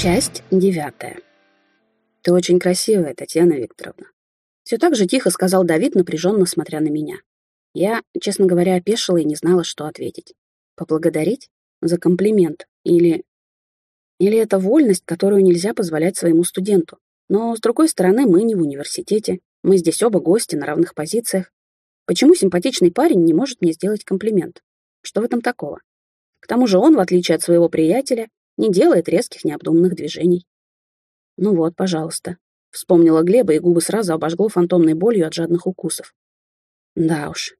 Часть девятая. «Ты очень красивая, Татьяна Викторовна». Все так же тихо сказал Давид, напряженно смотря на меня. Я, честно говоря, опешила и не знала, что ответить. Поблагодарить? За комплимент? Или... Или это вольность, которую нельзя позволять своему студенту? Но, с другой стороны, мы не в университете. Мы здесь оба гости на равных позициях. Почему симпатичный парень не может мне сделать комплимент? Что в этом такого? К тому же он, в отличие от своего приятеля, не делает резких необдуманных движений. Ну вот, пожалуйста. Вспомнила Глеба, и губы сразу обожгло фантомной болью от жадных укусов. Да уж,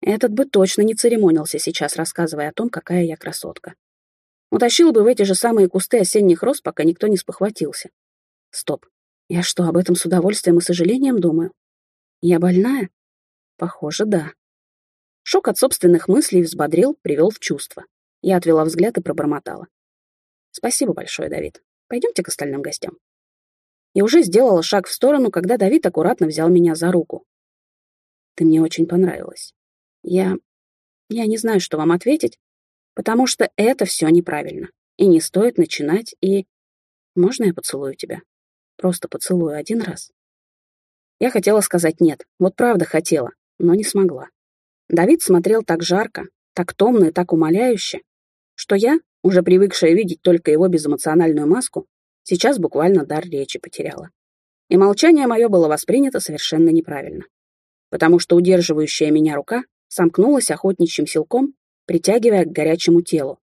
этот бы точно не церемонился сейчас, рассказывая о том, какая я красотка. Утащил бы в эти же самые кусты осенних роз, пока никто не спохватился. Стоп. Я что, об этом с удовольствием и сожалением думаю? Я больная? Похоже, да. Шок от собственных мыслей взбодрил, привел в чувство. Я отвела взгляд и пробормотала. Спасибо большое, Давид. Пойдемте к остальным гостям. И уже сделала шаг в сторону, когда Давид аккуратно взял меня за руку. Ты мне очень понравилась. Я... Я не знаю, что вам ответить, потому что это все неправильно. И не стоит начинать, и... Можно я поцелую тебя? Просто поцелую один раз. Я хотела сказать нет, вот правда хотела, но не смогла. Давид смотрел так жарко, так томно и так умоляюще, что я, уже привыкшая видеть только его безэмоциональную маску, сейчас буквально дар речи потеряла. И молчание мое было воспринято совершенно неправильно, потому что удерживающая меня рука сомкнулась охотничьим силком, притягивая к горячему телу.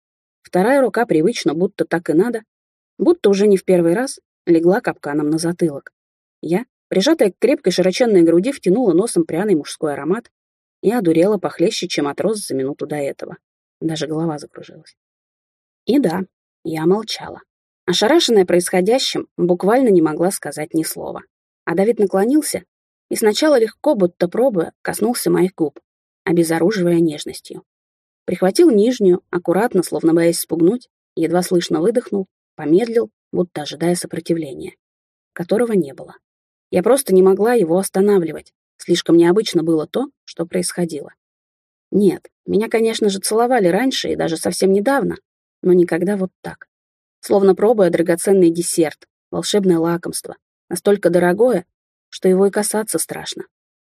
Вторая рука привычно, будто так и надо, будто уже не в первый раз, легла капканом на затылок. Я, прижатая к крепкой широченной груди, втянула носом пряный мужской аромат и одурела похлеще, чем от роз за минуту до этого. Даже голова закружилась. И да, я молчала. Ошарашенная происходящим, буквально не могла сказать ни слова. А Давид наклонился и сначала легко, будто пробуя, коснулся моих губ, обезоруживая нежностью. Прихватил нижнюю, аккуратно, словно боясь спугнуть, едва слышно выдохнул, помедлил, будто ожидая сопротивления, которого не было. Я просто не могла его останавливать. Слишком необычно было то, что происходило. Нет, меня, конечно же, целовали раньше и даже совсем недавно, но никогда вот так. Словно пробуя драгоценный десерт, волшебное лакомство, настолько дорогое, что его и касаться страшно.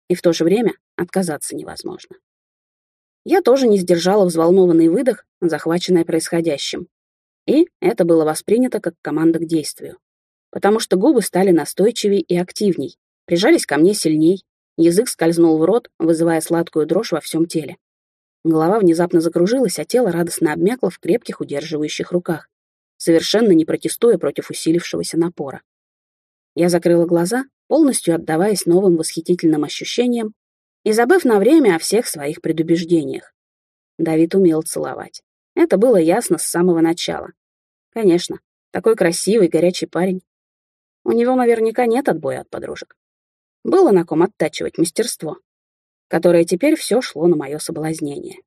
И в то же время отказаться невозможно. Я тоже не сдержала взволнованный выдох, захваченный происходящим. И это было воспринято как команда к действию. Потому что губы стали настойчивей и активней, прижались ко мне сильней, язык скользнул в рот, вызывая сладкую дрожь во всем теле. Голова внезапно закружилась, а тело радостно обмякло в крепких удерживающих руках, совершенно не протестуя против усилившегося напора. Я закрыла глаза, полностью отдаваясь новым восхитительным ощущениям и забыв на время о всех своих предубеждениях. Давид умел целовать. Это было ясно с самого начала. Конечно, такой красивый, горячий парень. У него наверняка нет отбоя от подружек. Было на ком оттачивать мастерство которое теперь все шло на мое соблазнение.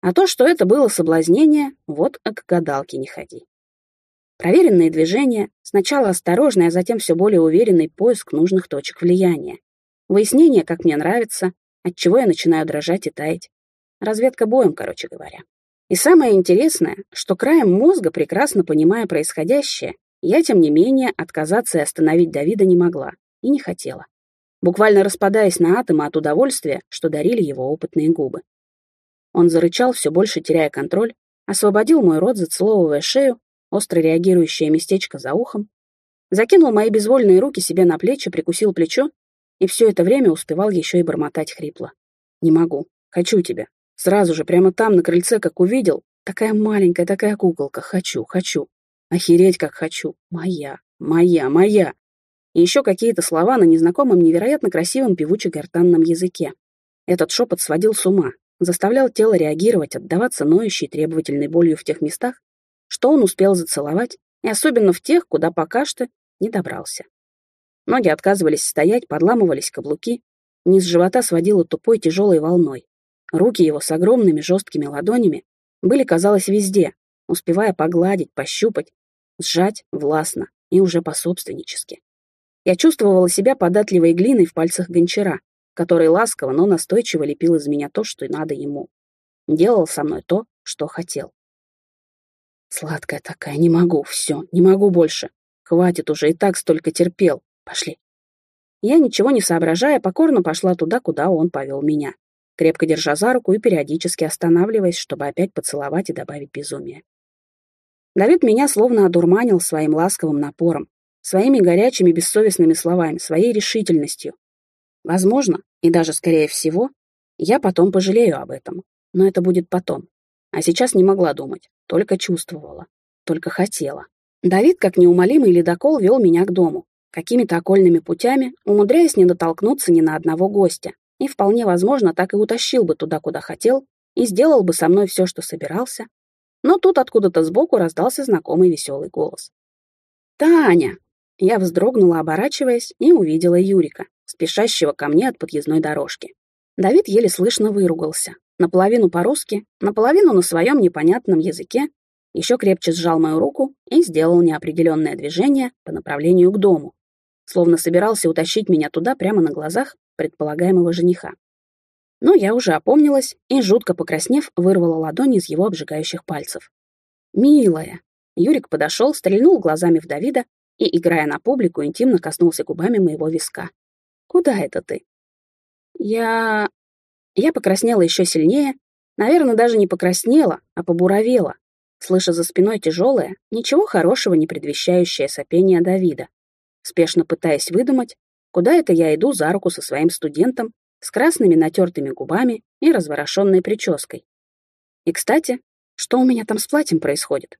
А то, что это было соблазнение, вот к гадалке не ходи. Проверенные движения, сначала осторожный, а затем все более уверенный поиск нужных точек влияния. Выяснение, как мне нравится, от чего я начинаю дрожать и таять. Разведка боем, короче говоря. И самое интересное, что краем мозга, прекрасно понимая происходящее, я, тем не менее, отказаться и остановить Давида не могла и не хотела буквально распадаясь на атомы от удовольствия, что дарили его опытные губы. Он зарычал, все больше теряя контроль, освободил мой рот, зацеловывая шею, остро реагирующее местечко за ухом, закинул мои безвольные руки себе на плечи, прикусил плечо и все это время успевал еще и бормотать хрипло. «Не могу. Хочу тебя. Сразу же, прямо там, на крыльце, как увидел. Такая маленькая, такая куколка. Хочу, хочу. Охереть, как хочу. Моя, моя, моя и еще какие-то слова на незнакомом невероятно красивом певуче-гортанном языке. Этот шепот сводил с ума, заставлял тело реагировать, отдаваться ноющей требовательной болью в тех местах, что он успел зацеловать, и особенно в тех, куда пока что не добрался. Ноги отказывались стоять, подламывались каблуки, низ живота сводило тупой тяжелой волной. Руки его с огромными жесткими ладонями были, казалось, везде, успевая погладить, пощупать, сжать властно и уже пособственнически. Я чувствовала себя податливой глиной в пальцах гончара, который ласково, но настойчиво лепил из меня то, что надо ему. Делал со мной то, что хотел. Сладкая такая, не могу, все, не могу больше. Хватит уже, и так столько терпел. Пошли. Я, ничего не соображая, покорно пошла туда, куда он повел меня, крепко держа за руку и периодически останавливаясь, чтобы опять поцеловать и добавить безумие. Давид меня словно одурманил своим ласковым напором, своими горячими бессовестными словами, своей решительностью. Возможно, и даже скорее всего, я потом пожалею об этом, но это будет потом. А сейчас не могла думать, только чувствовала, только хотела. Давид, как неумолимый ледокол, вел меня к дому, какими-то окольными путями, умудряясь не дотолкнуться ни на одного гостя, и вполне возможно так и утащил бы туда, куда хотел, и сделал бы со мной все, что собирался. Но тут откуда-то сбоку раздался знакомый веселый голос. «Таня!» Я вздрогнула, оборачиваясь, и увидела Юрика, спешащего ко мне от подъездной дорожки. Давид еле слышно выругался, наполовину по-русски, наполовину на своем непонятном языке, еще крепче сжал мою руку и сделал неопределенное движение по направлению к дому, словно собирался утащить меня туда прямо на глазах предполагаемого жениха. Но я уже опомнилась и, жутко покраснев, вырвала ладони из его обжигающих пальцев. «Милая!» Юрик подошел, стрельнул глазами в Давида и, играя на публику, интимно коснулся губами моего виска. «Куда это ты?» «Я...» Я покраснела еще сильнее, наверное, даже не покраснела, а побуровела, слыша за спиной тяжелое, ничего хорошего не предвещающее сопение Давида, спешно пытаясь выдумать, куда это я иду за руку со своим студентом с красными натертыми губами и разворошенной прической. И, кстати, что у меня там с платьем происходит?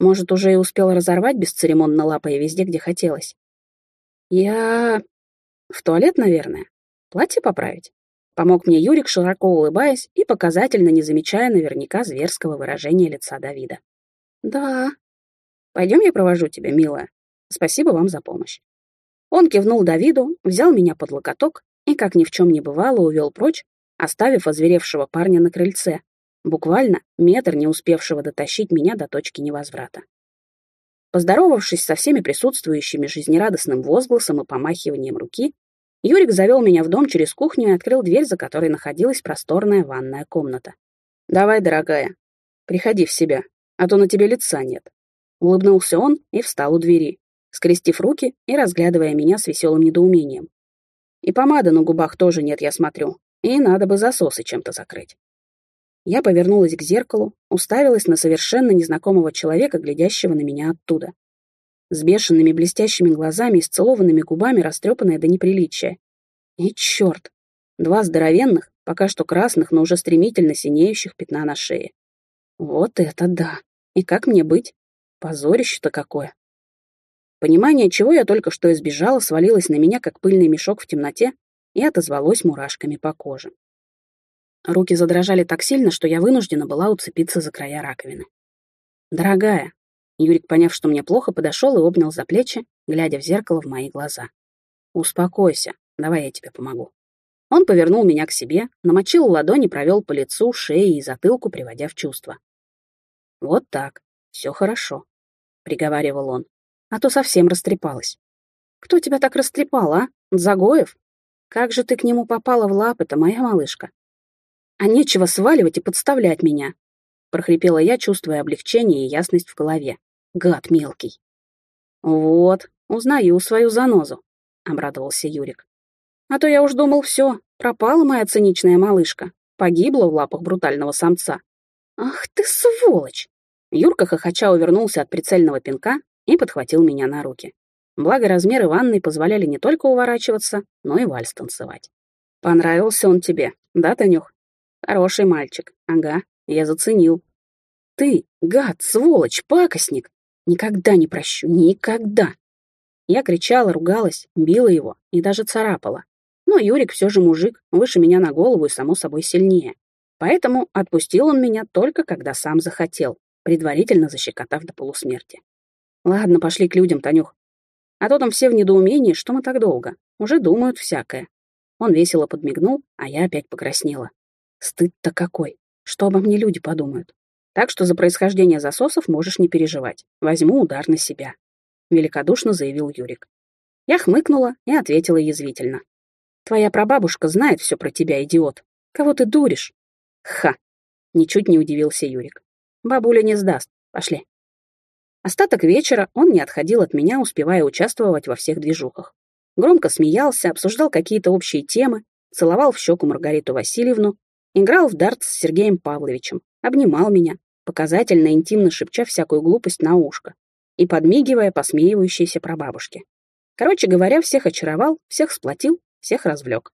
Может, уже и успел разорвать бесцеремонно лапой везде, где хотелось? Я... в туалет, наверное. Платье поправить? Помог мне Юрик, широко улыбаясь и показательно не замечая наверняка зверского выражения лица Давида. «Да. Пойдем я провожу тебя, милая. Спасибо вам за помощь». Он кивнул Давиду, взял меня под локоток и, как ни в чем не бывало, увел прочь, оставив озверевшего парня на крыльце, буквально метр не успевшего дотащить меня до точки невозврата. Поздоровавшись со всеми присутствующими жизнерадостным возгласом и помахиванием руки, Юрик завел меня в дом через кухню и открыл дверь, за которой находилась просторная ванная комната. «Давай, дорогая, приходи в себя, а то на тебе лица нет». Улыбнулся он и встал у двери, скрестив руки и разглядывая меня с веселым недоумением. «И помады на губах тоже нет, я смотрю, и надо бы засосы чем-то закрыть». Я повернулась к зеркалу, уставилась на совершенно незнакомого человека, глядящего на меня оттуда с бешеными блестящими глазами и сцелованными губами, растрепанная до неприличия. И черт! Два здоровенных, пока что красных, но уже стремительно синеющих пятна на шее. Вот это да! И как мне быть? Позорище-то какое! Понимание, чего я только что избежала, свалилось на меня, как пыльный мешок в темноте, и отозвалось мурашками по коже. Руки задрожали так сильно, что я вынуждена была уцепиться за края раковины. «Дорогая», Юрик, поняв, что мне плохо, подошел и обнял за плечи, глядя в зеркало в мои глаза. «Успокойся, давай я тебе помогу». Он повернул меня к себе, намочил ладони, провел по лицу, шее и затылку, приводя в чувство. «Вот так, все хорошо», — приговаривал он, а то совсем растрепалась. «Кто тебя так растрепал, а? Загоев? Как же ты к нему попала в лапы-то, моя малышка? А нечего сваливать и подставлять меня», — прохрипела я, чувствуя облегчение и ясность в голове. Гад мелкий. Вот, узнаю свою занозу, обрадовался Юрик. А то я уж думал, все, пропала моя циничная малышка, погибла в лапах брутального самца. Ах ты сволочь! Юрка хохоча увернулся от прицельного пинка и подхватил меня на руки. Благо размеры ванной позволяли не только уворачиваться, но и вальс танцевать. Понравился он тебе, да, Танюх? Хороший мальчик, ага, я заценил. Ты, гад, сволочь, пакостник, Никогда не прощу, никогда. Я кричала, ругалась, била его и даже царапала. Но Юрик все же мужик, выше меня на голову и, само собой, сильнее. Поэтому отпустил он меня только когда сам захотел, предварительно защекотав до полусмерти. Ладно, пошли к людям, Танюх. А то там все в недоумении, что мы так долго. Уже думают всякое. Он весело подмигнул, а я опять покраснела. Стыд-то какой. Что обо мне люди подумают? Так что за происхождение засосов можешь не переживать. Возьму удар на себя», — великодушно заявил Юрик. Я хмыкнула и ответила язвительно. «Твоя прабабушка знает все про тебя, идиот. Кого ты дуришь?» «Ха!» — ничуть не удивился Юрик. «Бабуля не сдаст. Пошли». Остаток вечера он не отходил от меня, успевая участвовать во всех движухах. Громко смеялся, обсуждал какие-то общие темы, целовал в щеку Маргариту Васильевну, играл в дартс с Сергеем Павловичем, обнимал меня, показательно интимно шепча всякую глупость на ушко и подмигивая посмеивающейся прабабушке. Короче говоря, всех очаровал, всех сплотил, всех развлек.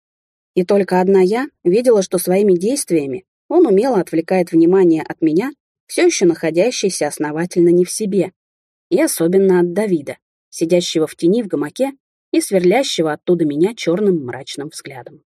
И только одна я видела, что своими действиями он умело отвлекает внимание от меня, все еще находящейся основательно не в себе, и особенно от Давида, сидящего в тени в гамаке и сверлящего оттуда меня черным мрачным взглядом.